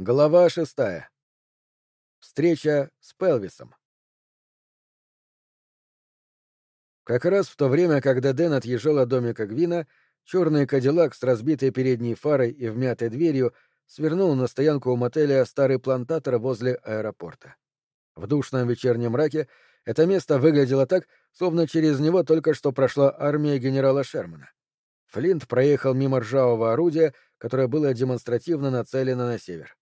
Глава шестая. Встреча с Пелвисом. Как раз в то время, когда Дэн отъезжал от домика Гвина, черный кадиллак с разбитой передней фарой и вмятой дверью свернул на стоянку у мотеля «Старый плантатор» возле аэропорта. В душном вечернем мраке это место выглядело так, словно через него только что прошла армия генерала Шермана. Флинт проехал мимо ржавого орудия, которое было демонстративно нацелено на север.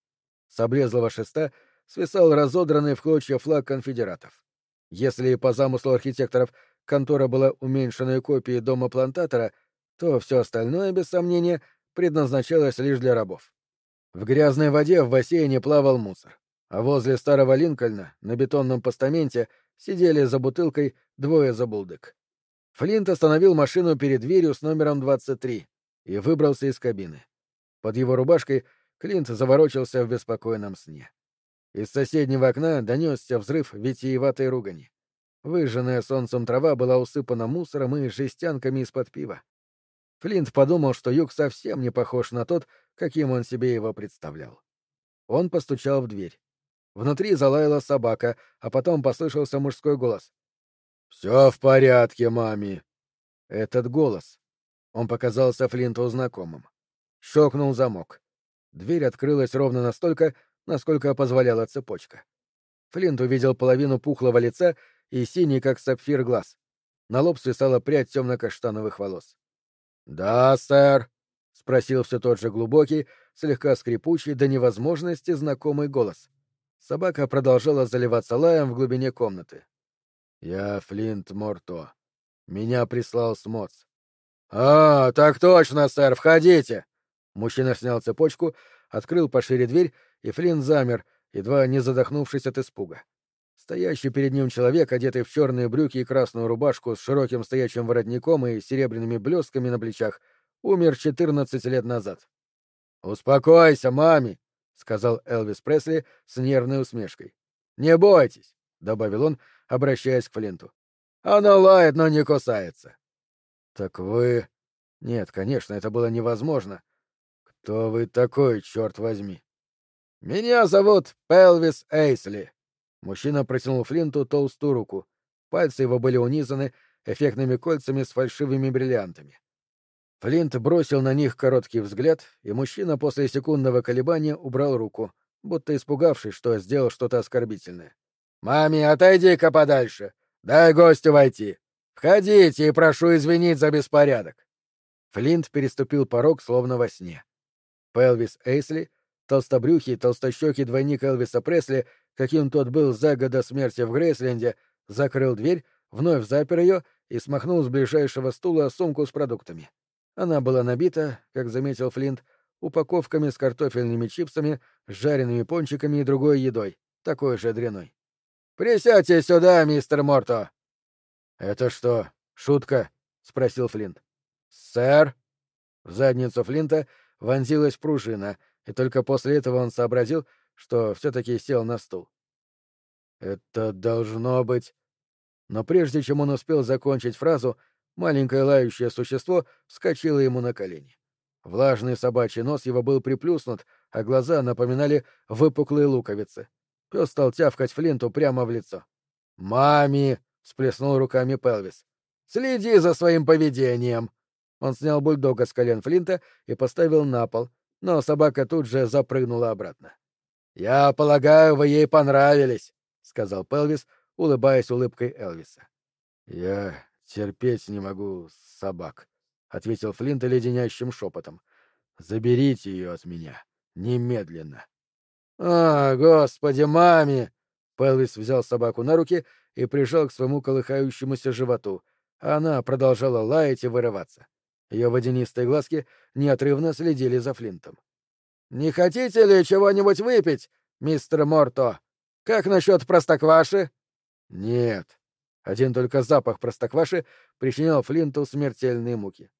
С облезлого шеста свисал разодранный в клочья флаг конфедератов. Если по замыслу архитекторов контора была уменьшенной копией дома плантатора, то все остальное, без сомнения, предназначалось лишь для рабов. В грязной воде в бассейне плавал мусор, а возле старого Линкольна на бетонном постаменте сидели за бутылкой двое забулдык. Флинт остановил машину перед дверью с номером 23 и выбрался из кабины. Под его рубашкой Клинт заворочился в беспокойном сне. Из соседнего окна донесся взрыв витиеватой ругани. Выжженная солнцем трава была усыпана мусором и жестянками из-под пива. Флинт подумал, что юг совсем не похож на тот, каким он себе его представлял. Он постучал в дверь. Внутри залаяла собака, а потом послышался мужской голос. «Все в порядке, мами!» Этот голос. Он показался Флинту знакомым. Щелкнул замок. Дверь открылась ровно настолько, насколько позволяла цепочка. Флинт увидел половину пухлого лица и синий, как сапфир, глаз. На лоб свисала прядь темно-каштановых волос. «Да, сэр», — спросил все тот же глубокий, слегка скрипучий до невозможности знакомый голос. Собака продолжала заливаться лаем в глубине комнаты. «Я Флинт Морто. Меня прислал Смоц». «А, так точно, сэр, входите!» Мужчина снял цепочку, открыл пошире дверь, и Флинн замер, едва не задохнувшись от испуга. Стоящий перед ним человек, одетый в черные брюки и красную рубашку с широким стоячим воротником и серебряными блестками на плечах, умер четырнадцать лет назад. «Успокойся, мами!» — сказал Элвис Пресли с нервной усмешкой. «Не бойтесь!» — добавил он, обращаясь к Флинту. «Оно лает, но не кусается». «Так вы...» «Нет, конечно, это было невозможно. «Кто вы такой, черт возьми?» «Меня зовут Пелвис Эйсли». Мужчина протянул Флинту толстую руку. Пальцы его были унизаны эффектными кольцами с фальшивыми бриллиантами. Флинт бросил на них короткий взгляд, и мужчина после секундного колебания убрал руку, будто испугавшись, что сделал что-то оскорбительное. «Маме, отойди-ка подальше! Дай гостю войти! Входите и прошу извинить за беспорядок!» Флинт переступил порог, словно во сне. Пелвис Эйсли, толстобрюхий, толстощекий двойник Элвиса Пресли, каким тот был за год до смерти в Грейсленде, закрыл дверь, вновь запер ее и смахнул с ближайшего стула сумку с продуктами. Она была набита, как заметил Флинт, упаковками с картофельными чипсами, жареными пончиками и другой едой, такой же дряной. «Присядьте сюда, мистер Морто!» «Это что, шутка?» — спросил Флинт. «Сэр?» В задницу Флинта вонзилась пружина, и только после этого он сообразил, что все-таки сел на стул. «Это должно быть...» Но прежде чем он успел закончить фразу, маленькое лающее существо вскочило ему на колени. Влажный собачий нос его был приплюснут, а глаза напоминали выпуклые луковицы. Пес стал тявкать Флинту прямо в лицо. «Мами!» — всплеснул руками Пелвис. «Следи за своим поведением!» Он снял бульдога с колен Флинта и поставил на пол, но собака тут же запрыгнула обратно. «Я полагаю, вы ей понравились», — сказал Пелвис, улыбаясь улыбкой Элвиса. «Я терпеть не могу собак», — ответил Флинт леденящим шепотом. «Заберите ее от меня. Немедленно». «А, господи, маме!» Пелвис взял собаку на руки и прижал к своему колыхающемуся животу, а она продолжала лаять и вырываться. Ее водянистые глазки неотрывно следили за Флинтом. «Не хотите ли чего-нибудь выпить, мистер Морто? Как насчет простокваши?» «Нет». Один только запах простокваши причинял Флинту смертельные муки.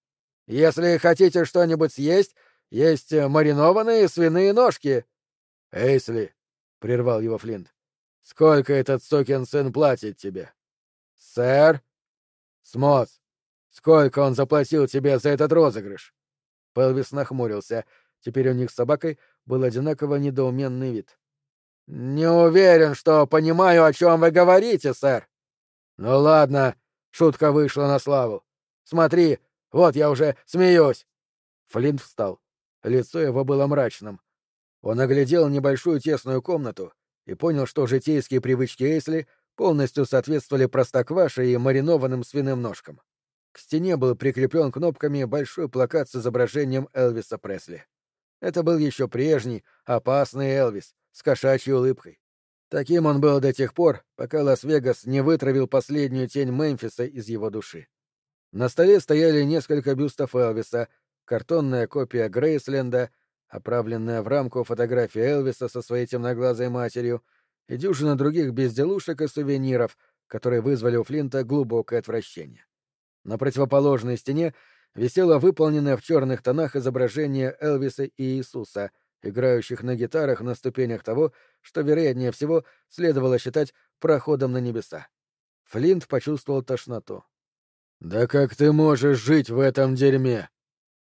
«Если хотите что-нибудь съесть, есть маринованные свиные ножки». «Эйсли», — прервал его Флинт, — «сколько этот сокин сын платит тебе?» «Сэр?» «Смоц, Сколько он заплатил тебе за этот розыгрыш? Пелвис нахмурился. Теперь у них с собакой был одинаково недоуменный вид. «Не уверен, что понимаю, о чем вы говорите, сэр». «Ну ладно, шутка вышла на славу. Смотри, вот я уже смеюсь». Флинт встал. Лицо его было мрачным. Он оглядел небольшую тесную комнату и понял, что житейские привычки Эйсли полностью соответствовали простокваше и маринованным свиным ножкам. К стене был прикреплен кнопками большой плакат с изображением Элвиса Пресли. Это был еще прежний, опасный Элвис, с кошачьей улыбкой. Таким он был до тех пор, пока Лас-Вегас не вытравил последнюю тень Мемфиса из его души. На столе стояли несколько бюстов Элвиса, картонная копия Грейсленда, оправленная в рамку фотография Элвиса со своей темноглазой матерью и дюжина других безделушек и сувениров, которые вызвали у Флинта глубокое отвращение. На противоположной стене висело выполненное в черных тонах изображение Элвиса и Иисуса, играющих на гитарах на ступенях того, что, вероятнее всего, следовало считать проходом на небеса. Флинт почувствовал тошноту. «Да как ты можешь жить в этом дерьме?»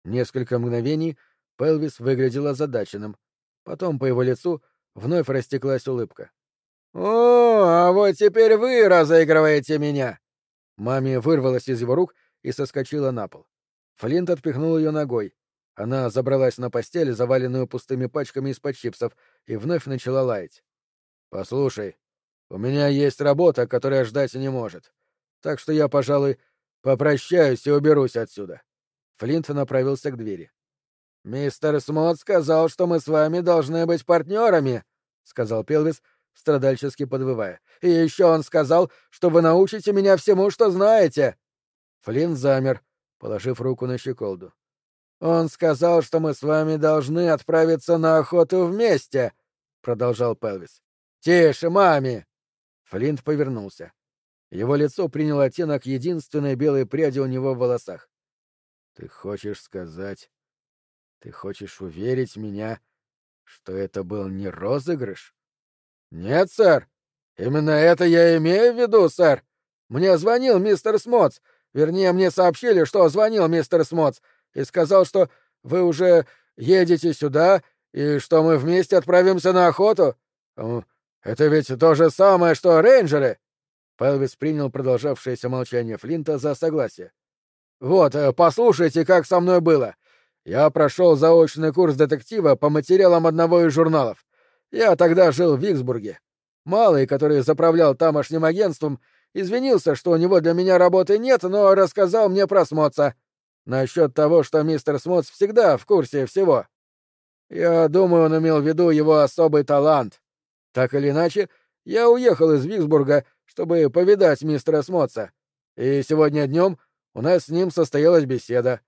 Несколько мгновений Пелвис выглядел озадаченным. Потом по его лицу вновь растеклась улыбка. «О, а вот теперь вы разыгрываете меня!» Маме вырвалась из его рук и соскочила на пол. Флинт отпихнул ее ногой. Она забралась на постель, заваленную пустыми пачками из-под чипсов, и вновь начала лаять. «Послушай, у меня есть работа, которая ждать не может. Так что я, пожалуй, попрощаюсь и уберусь отсюда». Флинт направился к двери. «Мистер Смот сказал, что мы с вами должны быть партнерами», — сказал Пелвис, страдальчески подвывая. «И еще он сказал, что вы научите меня всему, что знаете». Флинт замер, положив руку на щеколду. «Он сказал, что мы с вами должны отправиться на охоту вместе», — продолжал Пелвис. «Тише, маме!» Флинт повернулся. Его лицо приняло оттенок единственной белой пряди у него в волосах. «Ты хочешь сказать... Ты хочешь уверить меня, что это был не розыгрыш?» «Нет, сэр. Именно это я имею в виду, сэр. Мне звонил мистер Смотс, Вернее, мне сообщили, что звонил мистер Смотс и сказал, что вы уже едете сюда и что мы вместе отправимся на охоту. Это ведь то же самое, что рейнджеры. Пелвис принял продолжавшееся молчание Флинта за согласие. Вот, э, послушайте, как со мной было. Я прошел заочный курс детектива по материалам одного из журналов. Я тогда жил в Виксбурге. Малый, который заправлял тамошним агентством, Извинился, что у него для меня работы нет, но рассказал мне про Смоца. Насчет того, что мистер Смоц всегда в курсе всего. Я думаю, он имел в виду его особый талант. Так или иначе, я уехал из Виксбурга, чтобы повидать мистера Смоца. И сегодня днем у нас с ним состоялась беседа.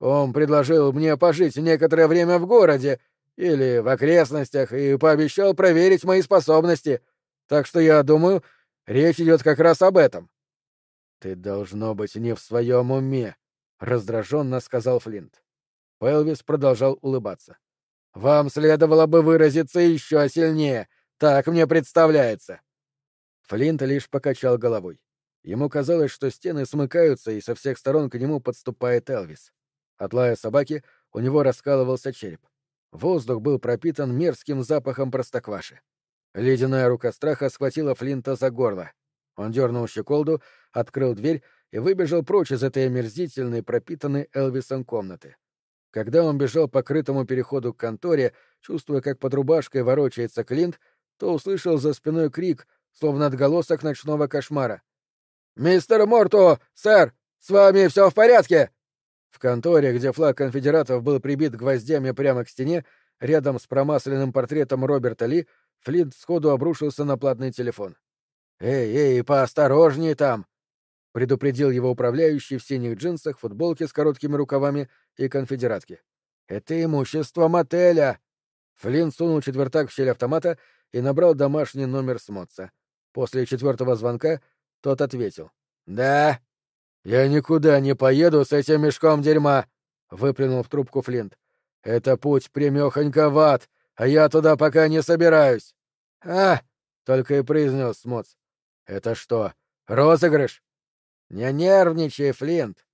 Он предложил мне пожить некоторое время в городе или в окрестностях и пообещал проверить мои способности. Так что я думаю, Речь идет как раз об этом. Ты должно быть не в своем уме, раздраженно сказал Флинт. Пелвис продолжал улыбаться. Вам следовало бы выразиться еще сильнее, так мне представляется. Флинт лишь покачал головой. Ему казалось, что стены смыкаются, и со всех сторон к нему подступает Элвис. От лая собаки у него раскалывался череп. Воздух был пропитан мерзким запахом простокваши. Ледяная рука страха схватила Флинта за горло. Он дернул щеколду, открыл дверь и выбежал прочь из этой омерзительной, пропитанной Элвисом комнаты. Когда он бежал по крытому переходу к конторе, чувствуя, как под рубашкой ворочается Клинт, то услышал за спиной крик, словно отголосок ночного кошмара. «Мистер Морто! Сэр! С вами все в порядке?» В конторе, где флаг конфедератов был прибит гвоздями прямо к стене, рядом с промасленным портретом Роберта Ли, Флинт сходу обрушился на платный телефон. «Эй, эй, поосторожнее там!» — предупредил его управляющий в синих джинсах, футболке с короткими рукавами и конфедератке. «Это имущество мотеля!» Флинт сунул четвертак в щель автомата и набрал домашний номер Смотца. После четвертого звонка тот ответил. «Да». «Я никуда не поеду с этим мешком дерьма!» — выплюнул в трубку Флинт. «Это путь прямехонько в ад, а я туда пока не собираюсь. А, только и произнес Смоц. Это что, розыгрыш? Не нервничай, Флинт.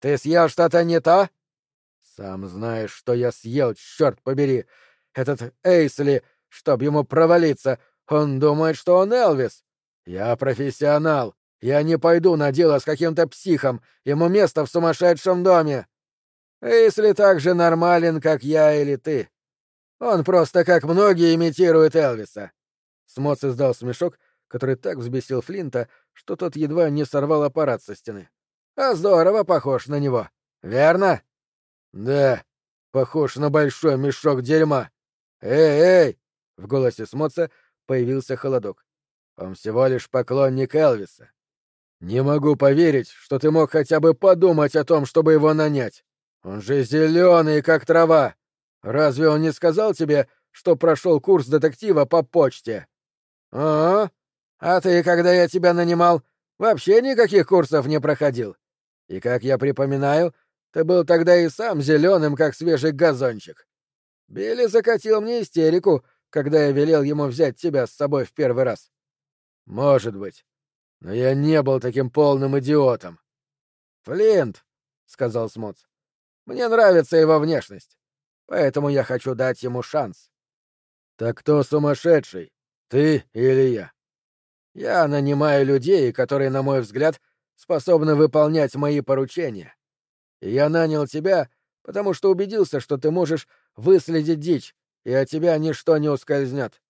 Ты съел что-то не то? Сам знаешь, что я съел, черт побери. Этот Эйсли, чтоб ему провалиться, он думает, что он Элвис. Я профессионал. Я не пойду на дело с каким-то психом. Ему место в сумасшедшем доме. Эйсли так же нормален, как я или ты. Он просто, как многие, имитирует Элвиса. Смоц издал смешок, который так взбесил Флинта, что тот едва не сорвал аппарат со стены. А здорово похож на него. Верно? Да, похож на большой мешок дерьма. Эй, эй! В голосе Смоца появился холодок. Он всего лишь поклонник Элвиса. Не могу поверить, что ты мог хотя бы подумать о том, чтобы его нанять. Он же зеленый, как трава. Разве он не сказал тебе, что прошел курс детектива по почте? А? А ты, когда я тебя нанимал, вообще никаких курсов не проходил. И, как я припоминаю, ты был тогда и сам зеленым, как свежий газончик. Билли закатил мне истерику, когда я велел ему взять тебя с собой в первый раз. Может быть. Но я не был таким полным идиотом. Флинт, — сказал Смоц, — мне нравится его внешность, поэтому я хочу дать ему шанс. Так кто сумасшедший, ты или я? Я нанимаю людей, которые, на мой взгляд, способны выполнять мои поручения. И я нанял тебя, потому что убедился, что ты можешь выследить дичь, и от тебя ничто не ускользнет.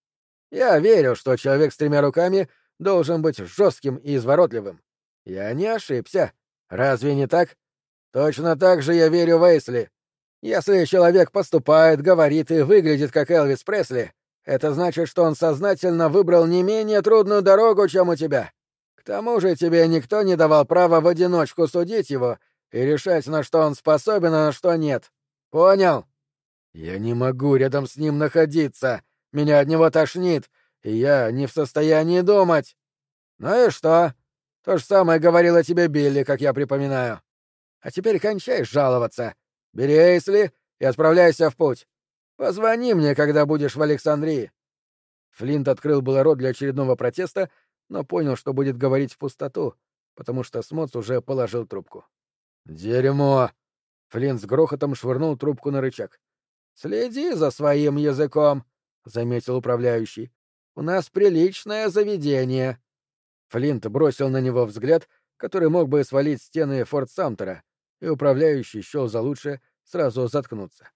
Я верю, что человек с тремя руками должен быть жестким и изворотливым. Я не ошибся. Разве не так? Точно так же я верю в Эйсли. Если человек поступает, говорит и выглядит как Элвис Пресли, это значит, что он сознательно выбрал не менее трудную дорогу, чем у тебя. К тому же тебе никто не давал права в одиночку судить его и решать, на что он способен, а на что нет. Понял? Я не могу рядом с ним находиться. Меня от него тошнит, и я не в состоянии думать. Ну и что? То же самое говорила тебе Билли, как я припоминаю. А теперь кончай жаловаться. Бери Эйсли и отправляйся в путь. Позвони мне, когда будешь в Александрии. Флинт открыл было рот для очередного протеста, но понял, что будет говорить в пустоту, потому что Смоц уже положил трубку. «Дерьмо!» Флинт с грохотом швырнул трубку на рычаг. «Следи за своим языком», — заметил управляющий. «У нас приличное заведение». Флинт бросил на него взгляд, который мог бы свалить стены Форт Самтера, и управляющий счел за лучшее сразу заткнуться.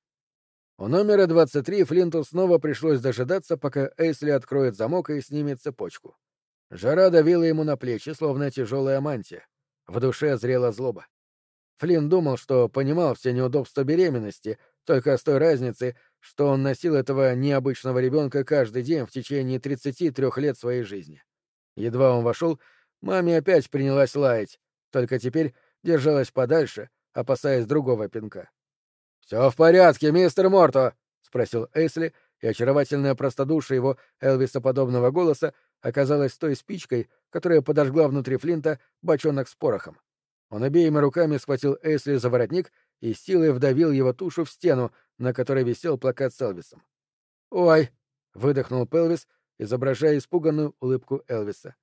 У номера 23 Флинту снова пришлось дожидаться, пока Эйсли откроет замок и снимет цепочку. Жара давила ему на плечи, словно тяжелая мантия. В душе зрела злоба. Флинн думал, что понимал все неудобства беременности, только с той разницей, что он носил этого необычного ребенка каждый день в течение 33 лет своей жизни. Едва он вошел, маме опять принялась лаять, только теперь держалась подальше, опасаясь другого пинка. «Все в порядке, мистер Морто!» — спросил Эйсли, и очаровательная простодушие его Элвиса-подобного голоса оказалась той спичкой, которая подожгла внутри Флинта бочонок с порохом. Он обеими руками схватил Эйсли за воротник и силой вдавил его тушу в стену, на которой висел плакат с Элвисом. «Ой!» — выдохнул Пелвис, изображая испуганную улыбку Элвиса.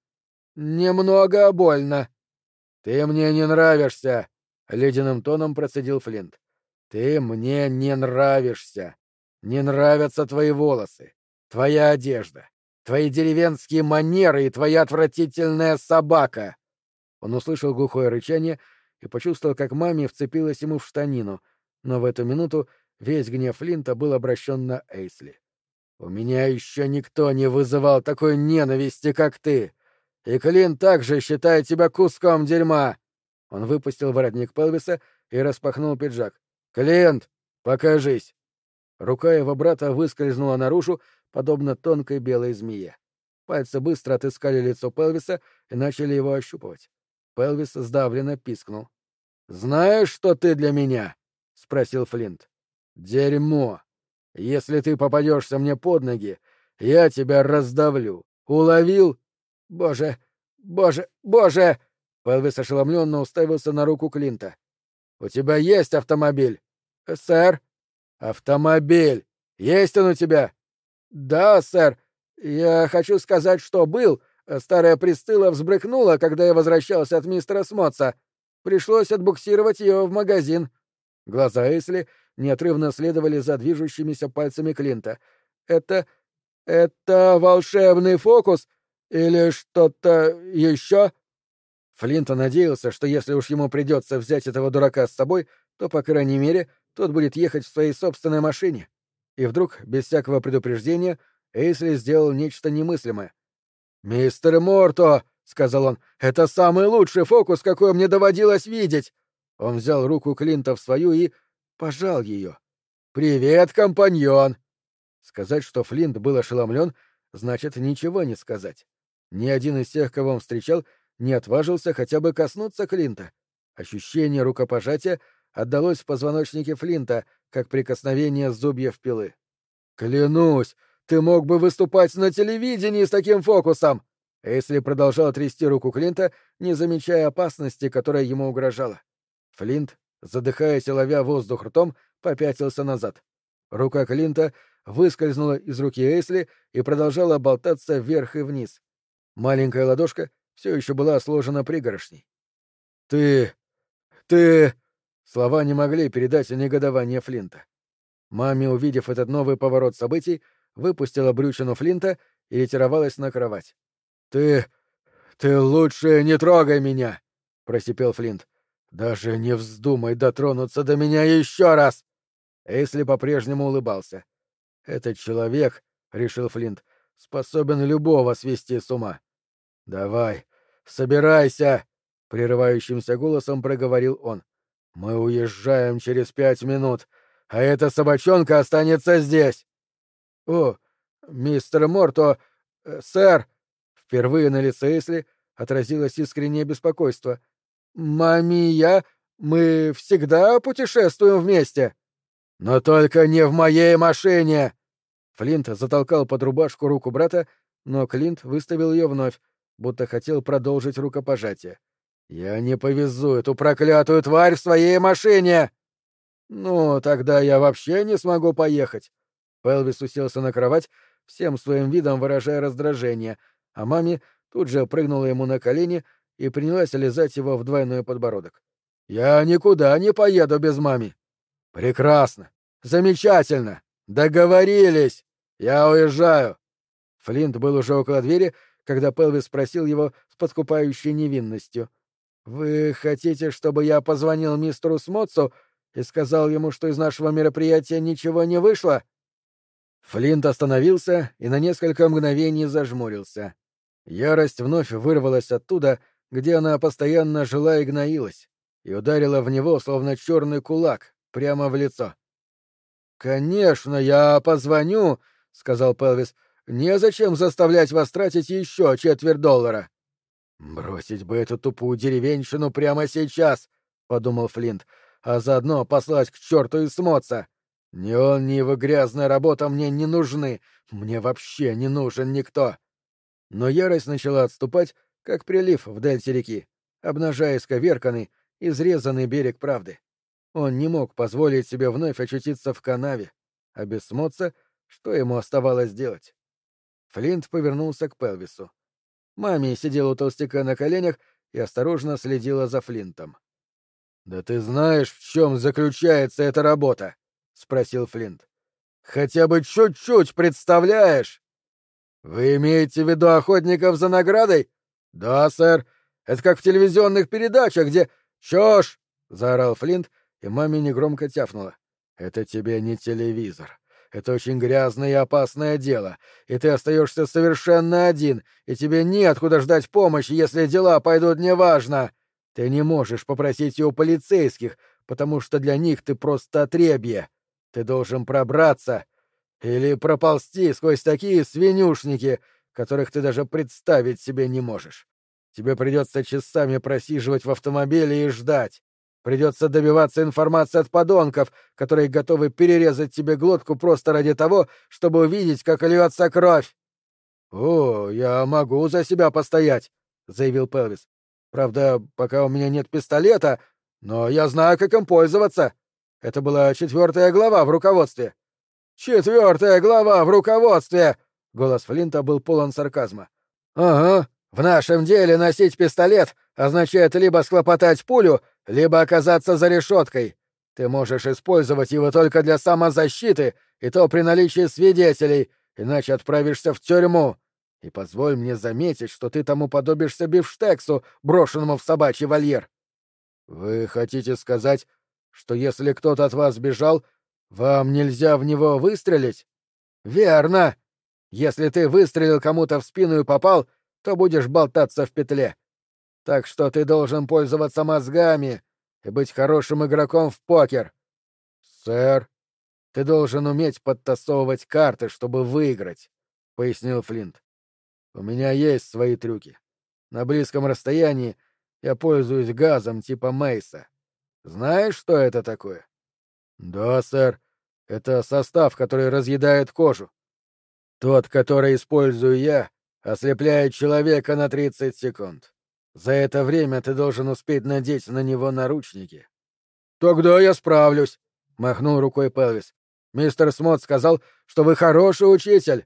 «Немного больно!» «Ты мне не нравишься!» — ледяным тоном процедил Флинт. Ты мне не нравишься. Не нравятся твои волосы, твоя одежда, твои деревенские манеры и твоя отвратительная собака. Он услышал глухое рычание и почувствовал, как маме вцепилась ему в штанину, но в эту минуту весь гнев Флинта был обращен на Эйсли. «У меня еще никто не вызывал такой ненависти, как ты. И Клин также считает тебя куском дерьма!» Он выпустил воротник Пелвиса и распахнул пиджак. «Клиент, покажись!» Рука его брата выскользнула наружу, подобно тонкой белой змее. Пальцы быстро отыскали лицо Пелвиса и начали его ощупывать. Пелвис сдавленно пискнул. «Знаешь, что ты для меня?» — спросил Флинт. «Дерьмо! Если ты попадешься мне под ноги, я тебя раздавлю. Уловил? Боже! Боже! Боже!» Пелвис ошеломленно уставился на руку Клинта. «У тебя есть автомобиль?» «Сэр». «Автомобиль! Есть он у тебя?» «Да, сэр. Я хочу сказать, что был. Старая Присцилла взбрыкнула, когда я возвращался от мистера Смотса. Пришлось отбуксировать ее в магазин». Глаза Эйсли неотрывно следовали за движущимися пальцами Клинта. «Это... это волшебный фокус или что-то еще?» Флинт надеялся, что если уж ему придется взять этого дурака с собой, то, по крайней мере, тот будет ехать в своей собственной машине. И вдруг, без всякого предупреждения, Эйсли сделал нечто немыслимое. «Мистер Морто!» — сказал он. «Это самый лучший фокус, какой мне доводилось видеть!» Он взял руку Клинта в свою и пожал ее. «Привет, компаньон!» Сказать, что Флинт был ошеломлен, значит ничего не сказать. Ни один из тех, кого он встречал, не отважился хотя бы коснуться Клинта. Ощущение рукопожатия отдалось в позвоночнике Флинта, как прикосновение зубьев пилы. «Клянусь, ты мог бы выступать на телевидении с таким фокусом!» Эйсли продолжал трясти руку Клинта, не замечая опасности, которая ему угрожала. Флинт, задыхаясь и ловя воздух ртом, попятился назад. Рука Клинта выскользнула из руки Эйсли и продолжала болтаться вверх и вниз. Маленькая ладошка все еще была сложена пригорошней. «Ты... ты...» Слова не могли передать негодование Флинта. Маме, увидев этот новый поворот событий, выпустила брючину Флинта и ретировалась на кровать. «Ты... ты лучше не трогай меня!» — просипел Флинт. «Даже не вздумай дотронуться до меня еще раз!» Эйсли по-прежнему улыбался. «Этот человек, — решил Флинт, — способен любого свести с ума. Давай, собирайся!» — прерывающимся голосом проговорил он. «Мы уезжаем через пять минут, а эта собачонка останется здесь!» «О, мистер Морто, э, сэр!» Впервые на лице Эсли отразилось искреннее беспокойство. «Мами и я, мы всегда путешествуем вместе!» «Но только не в моей машине!» Флинт затолкал под рубашку руку брата, но Клинт выставил ее вновь, будто хотел продолжить рукопожатие. «Я не повезу эту проклятую тварь в своей машине!» «Ну, тогда я вообще не смогу поехать». Пелвис уселся на кровать, всем своим видом выражая раздражение, а маме тут же прыгнула ему на колени и принялась лизать его в двойной подбородок. «Я никуда не поеду без мами». «Прекрасно! Замечательно! Договорились! Я уезжаю!» Флинт был уже около двери, когда Пелвис спросил его с подкупающей невинностью. «Вы хотите, чтобы я позвонил мистеру Смотсу и сказал ему, что из нашего мероприятия ничего не вышло?» Флинт остановился и на несколько мгновений зажмурился. Ярость вновь вырвалась оттуда, где она постоянно жила и гноилась, и ударила в него, словно черный кулак, прямо в лицо. «Конечно, я позвоню», — сказал Пелвис. «Незачем заставлять вас тратить еще четверть доллара». «Бросить бы эту тупую деревенщину прямо сейчас», — подумал Флинт, «а заодно послать к черту и смоться. Ни он, ни его грязная работа мне не нужны, мне вообще не нужен никто». Но ярость начала отступать, как прилив в дельте реки, обнажая сковерканный, изрезанный берег правды. Он не мог позволить себе вновь очутиться в канаве, а без смоться, что ему оставалось делать? Флинт повернулся к Пелвису. Маме сидела у толстяка на коленях и осторожно следила за Флинтом. «Да ты знаешь, в чем заключается эта работа?» — спросил Флинт. «Хотя бы чуть-чуть представляешь?» «Вы имеете в виду охотников за наградой?» «Да, сэр. Это как в телевизионных передачах, где...» «Чушь!» — заорал Флинт, и маме негромко тяфнула. «Это тебе не телевизор. Это очень грязное и опасное дело, и ты остаешься совершенно один, и тебе неоткуда ждать помощи, если дела пойдут неважно. Ты не можешь попросить ее у полицейских, потому что для них ты просто отребье. Ты должен пробраться или проползти сквозь такие свинюшники, которых ты даже представить себе не можешь. Тебе придется часами просиживать в автомобиле и ждать. Придется добиваться информации от подонков, которые готовы перерезать тебе глотку просто ради того, чтобы увидеть, как льется кровь. — О, я могу за себя постоять, — заявил Пелвис. — Правда, пока у меня нет пистолета, но я знаю, как им пользоваться. Это была четвертая глава в руководстве. — Четвертая глава в руководстве! — голос Флинта был полон сарказма. — Ага, в нашем деле носить пистолет означает либо схлопотать пулю, либо оказаться за решеткой. Ты можешь использовать его только для самозащиты, и то при наличии свидетелей, иначе отправишься в тюрьму. И позволь мне заметить, что ты тому подобишься бифштексу, брошенному в собачий вольер. Вы хотите сказать, что если кто-то от вас бежал, вам нельзя в него выстрелить? Верно. Если ты выстрелил кому-то в спину и попал, то будешь болтаться в петле. Так что ты должен пользоваться мозгами, и быть хорошим игроком в покер. Сэр, ты должен уметь подтасовывать карты, чтобы выиграть, пояснил Флинт. У меня есть свои трюки. На близком расстоянии я пользуюсь газом типа Мейса. Знаешь, что это такое? Да, сэр. Это состав, который разъедает кожу. Тот, который использую я, ослепляет человека на 30 секунд. За это время ты должен успеть надеть на него наручники. Тогда я справлюсь, махнул рукой Пелвис. Мистер Смот сказал, что вы хороший учитель.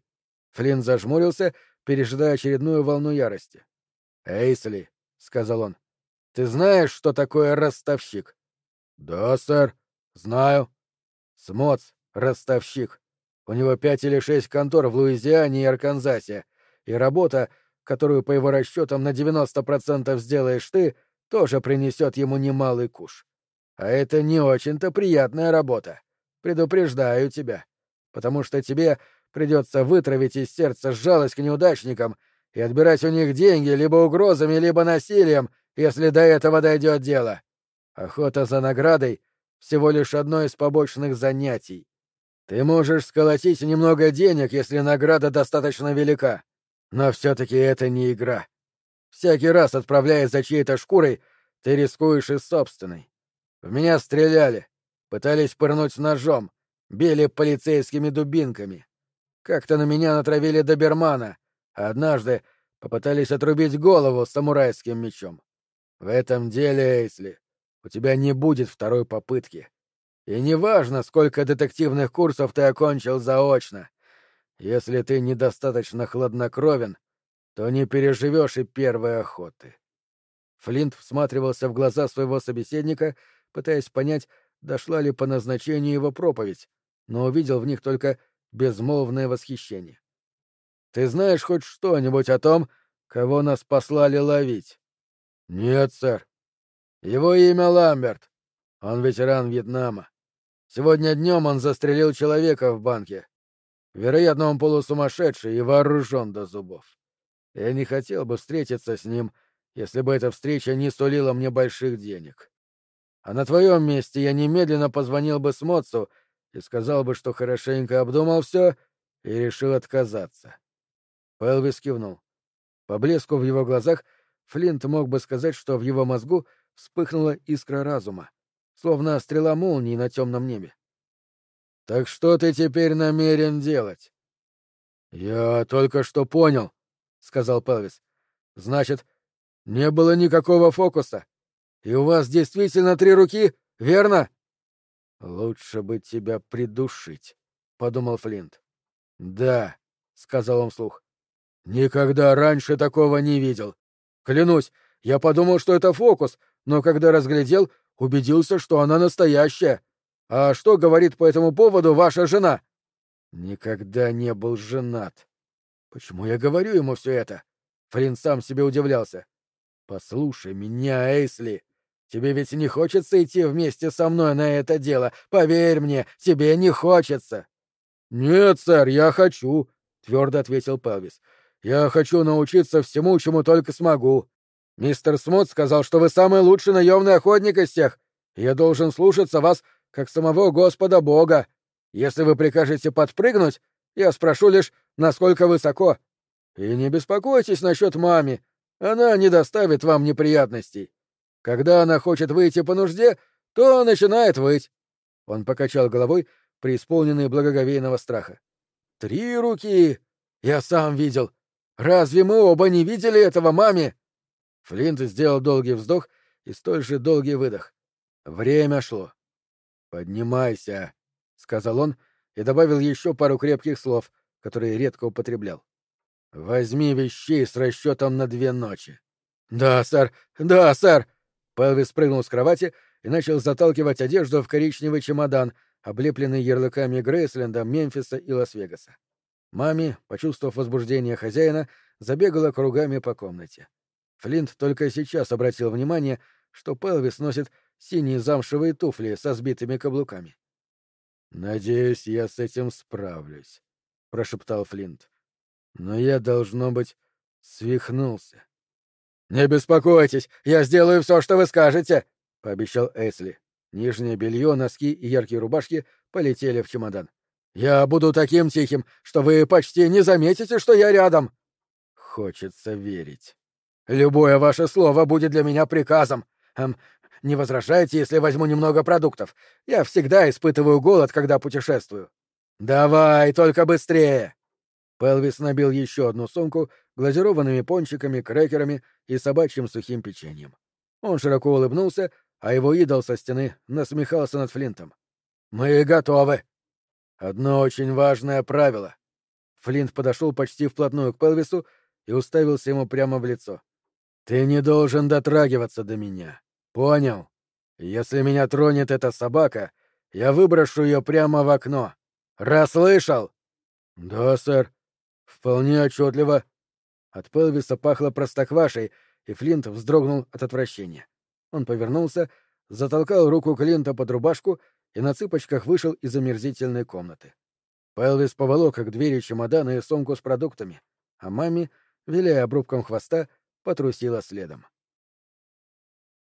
Флинн зажмурился, пережидая очередную волну ярости. Эйсли, сказал он, ты знаешь, что такое ростовщик? Да, сэр, знаю. Смоц — ростовщик. У него пять или шесть контор в Луизиане и Арканзасе, и работа которую, по его расчетам, на 90% сделаешь ты, тоже принесет ему немалый куш. А это не очень-то приятная работа. Предупреждаю тебя. Потому что тебе придется вытравить из сердца жалость к неудачникам и отбирать у них деньги либо угрозами, либо насилием, если до этого дойдет дело. Охота за наградой — всего лишь одно из побочных занятий. Ты можешь сколотить немного денег, если награда достаточно велика. Но все-таки это не игра. Всякий раз, отправляясь за чьей-то шкурой, ты рискуешь и собственной. В меня стреляли, пытались пырнуть ножом, били полицейскими дубинками. Как-то на меня натравили добермана, а однажды попытались отрубить голову самурайским мечом. В этом деле, Эйсли, у тебя не будет второй попытки. И неважно, сколько детективных курсов ты окончил заочно — если ты недостаточно хладнокровен, то не переживешь и первой охоты. Флинт всматривался в глаза своего собеседника, пытаясь понять, дошла ли по назначению его проповедь, но увидел в них только безмолвное восхищение. «Ты знаешь хоть что-нибудь о том, кого нас послали ловить?» «Нет, сэр. Его имя Ламберт. Он ветеран Вьетнама. Сегодня днем он застрелил человека в банке. Вероятно, он полусумасшедший и вооружен до зубов. Я не хотел бы встретиться с ним, если бы эта встреча не сулила мне больших денег. А на твоем месте я немедленно позвонил бы Смоцу и сказал бы, что хорошенько обдумал все и решил отказаться. Пэлвис кивнул. По блеску в его глазах Флинт мог бы сказать, что в его мозгу вспыхнула искра разума, словно стрела молнии на темном небе. Так что ты теперь намерен делать? Я только что понял, сказал Пелвис. Значит, не было никакого фокуса. И у вас действительно три руки, верно? Лучше бы тебя придушить, подумал Флинт. Да, сказал он вслух. Никогда раньше такого не видел. Клянусь, я подумал, что это фокус, но когда разглядел, убедился, что она настоящая. А что говорит по этому поводу ваша жена? Никогда не был женат. Почему я говорю ему все это? Флинн сам себе удивлялся. Послушай меня, Эйсли. Тебе ведь не хочется идти вместе со мной на это дело. Поверь мне, тебе не хочется. Нет, сэр, я хочу, твердо ответил Пелвис. Я хочу научиться всему, чему только смогу. Мистер Смот сказал, что вы самый лучший наемный охотник из всех. Я должен слушаться вас как самого Господа Бога. Если вы прикажете подпрыгнуть, я спрошу лишь, насколько высоко. И не беспокойтесь насчет маме, она не доставит вам неприятностей. Когда она хочет выйти по нужде, то начинает выть. Он покачал головой, преисполненный благоговейного страха. Три руки! Я сам видел. Разве мы оба не видели этого маме? Флинт сделал долгий вздох и столь же долгий выдох. Время шло. «Поднимайся», — сказал он и добавил еще пару крепких слов, которые редко употреблял. «Возьми вещей с расчетом на две ночи». «Да, сэр! Да, сэр!» Пэлвис спрыгнул с кровати и начал заталкивать одежду в коричневый чемодан, облепленный ярлыками Грейсленда, Мемфиса и Лас-Вегаса. Мами, почувствовав возбуждение хозяина, забегала кругами по комнате. Флинт только сейчас обратил внимание, что Пелвис носит синие замшевые туфли со сбитыми каблуками. «Надеюсь, я с этим справлюсь», — прошептал Флинт. «Но я, должно быть, свихнулся». «Не беспокойтесь, я сделаю все, что вы скажете», — пообещал Эсли. Нижнее белье, носки и яркие рубашки полетели в чемодан. «Я буду таким тихим, что вы почти не заметите, что я рядом!» Хочется верить. «Любое ваше слово будет для меня приказом. Эм, не возражайте, если возьму немного продуктов. Я всегда испытываю голод, когда путешествую. Давай, только быстрее!» Пелвис набил еще одну сумку глазированными пончиками, крекерами и собачьим сухим печеньем. Он широко улыбнулся, а его идол со стены насмехался над Флинтом. «Мы готовы!» «Одно очень важное правило». Флинт подошел почти вплотную к Пелвису и уставился ему прямо в лицо. «Ты не должен дотрагиваться до меня. Понял? Если меня тронет эта собака, я выброшу ее прямо в окно. Расслышал?» «Да, сэр», Вполне отчетливо. От Пелвиса пахло простоквашей, и Флинт вздрогнул от отвращения. Он повернулся, затолкал руку Клинта под рубашку и на цыпочках вышел из омерзительной комнаты. Пелвис поволок к двери чемодана и сумку с продуктами, а маме, виляя обрубком хвоста, потрусила следом.